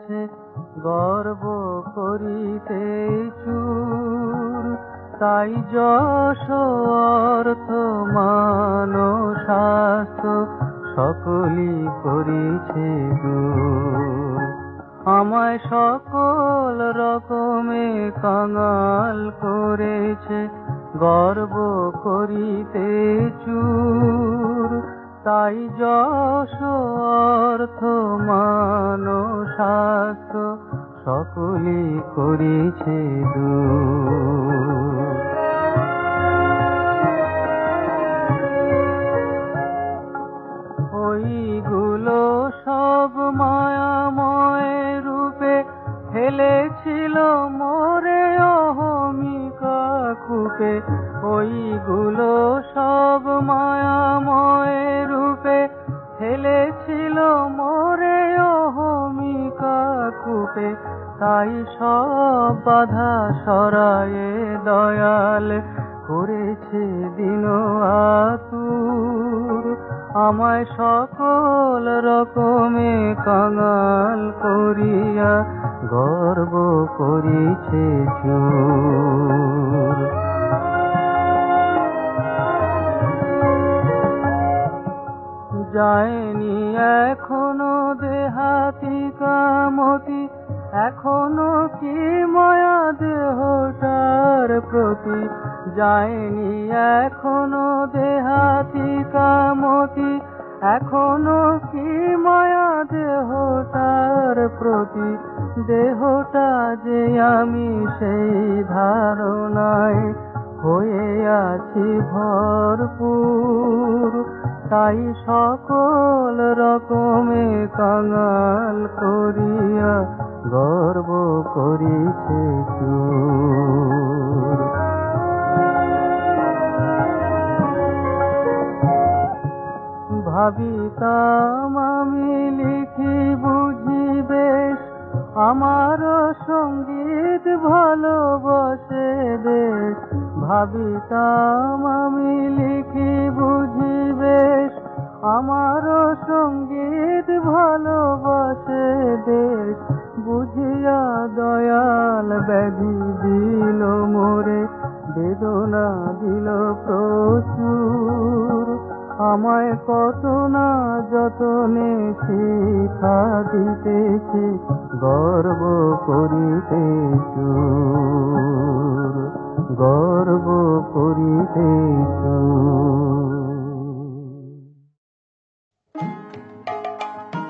করেছে গর্ব করিতে চুর। তাই যশ অর্থ মান স্বাস্থ্য সকলই করিছে দূর। আমায় সকল রকমে কাঙাল করেছে, গর্ব করিতে চুর। তাই যশ অর্থ মান শাস্ত্র সকলে করেছে দূর। ওইগুলো সব মায়াময় রূপে ফেলেছিল মোরে অহমিকা কূপে। ওইগুলো সব মায়াময় তাই সব বাধা সরায়ে দয়াল করেছে দিন আতুর। আমায় সকল রকমে কাঙাল করিয়া গর্ব করিছে চুর যায়নি এখনও দেহাতি কামতি এখনও কি মায়া দেহটার প্রতি? যায়নি এখনও দেহাতি কামতি। এখনও কি মায়া দেহটার প্রতি? দেহটা যে আমি সেই ধারণায় হয়ে আছি ভরপুর। তাই সকল রকমে কাঙাল করিয়া গর্ব করিছে ভাবিতাম আমি লিখি বুঝি বেশ, আমার সংগীত ভালোবাসে দেশ ভাবিতাম আমি লিখি বুঝি বেশ, আমার সংগীত দেশ বুঝিয়া দয়াল ব্যাধি দিল মোরে, বেদনা দিল প্রচুর। আমায় কত না যতনে শিখা দিতেছে, গর্ব করিতে চুর, গর্ব করিতে চুর।